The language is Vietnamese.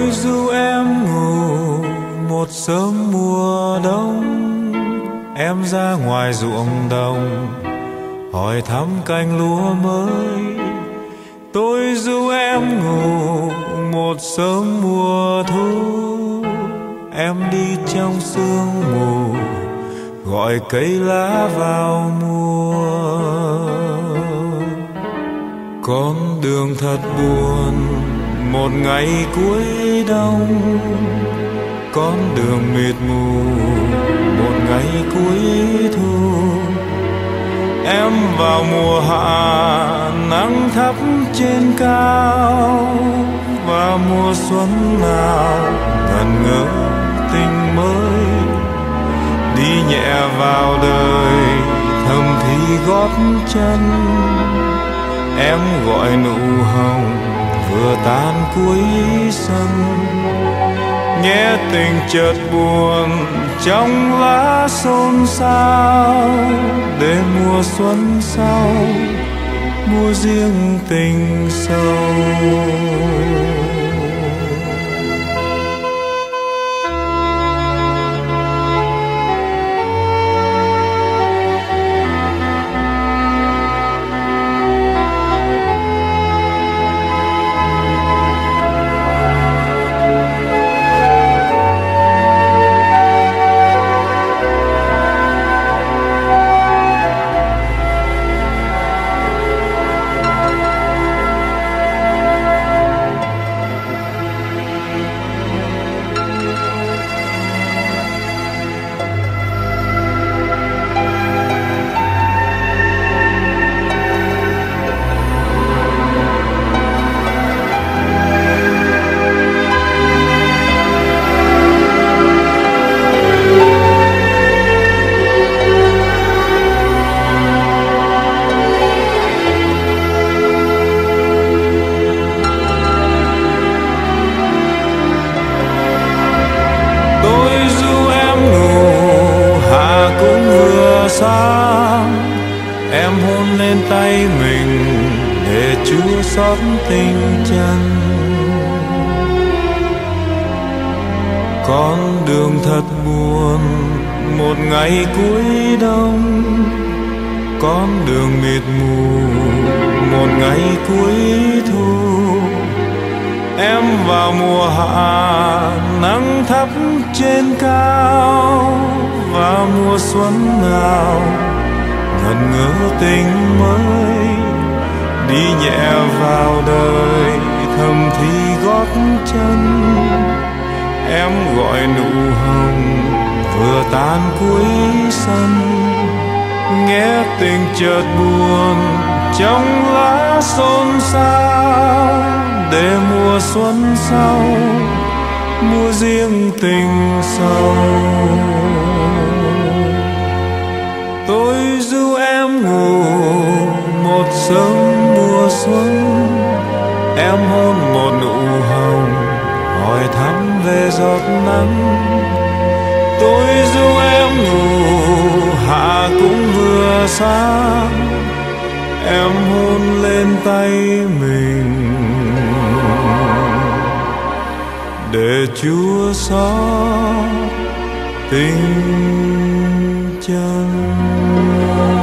ấy du em ngủ một sớm mùa đông, em ra ngoài ruộng đồng, hỏi thăm cành lúa mới. Tôi du em ngủ một sớm mùa thu, em đi trong sương mù, gọi cây lá vào mùa. Con đường thật buồn một ngày cuối đông, con đường mịt mù một ngày cuối thu. Em vào mùa hạ, nắng thấp trên cao, và mùa xuân nào ngần ngỡ tình mới. Đi nhẹ vào đời, thầm thì gót chân, em gọi nụ hồng vừa tan cuối sân, nghe tình chợt buồn trong lá xôn xao. Để mùa xuân sau, mùa riêng tình sâu. Sáng em hôn lên tay mình để chúa xót tình chân. Con đường thật buồn, một ngày cuối đông. Con đường mịt mù, một ngày cuối thu. Em vào mùa hạ, nắng thấp trên cao mùa xuân nào ngần ngỡ tình mới, đi nhẹ vào đời thầm thì gót chân. Em gọi nụ hồng vừa tan cuối sân, nghe tình chợt buồn trong lá xôn xao để mùa xuân sau, mùa riêng tình sâu. Cũng sáng em hôn lên tay mình. Để chúa xót tình chân.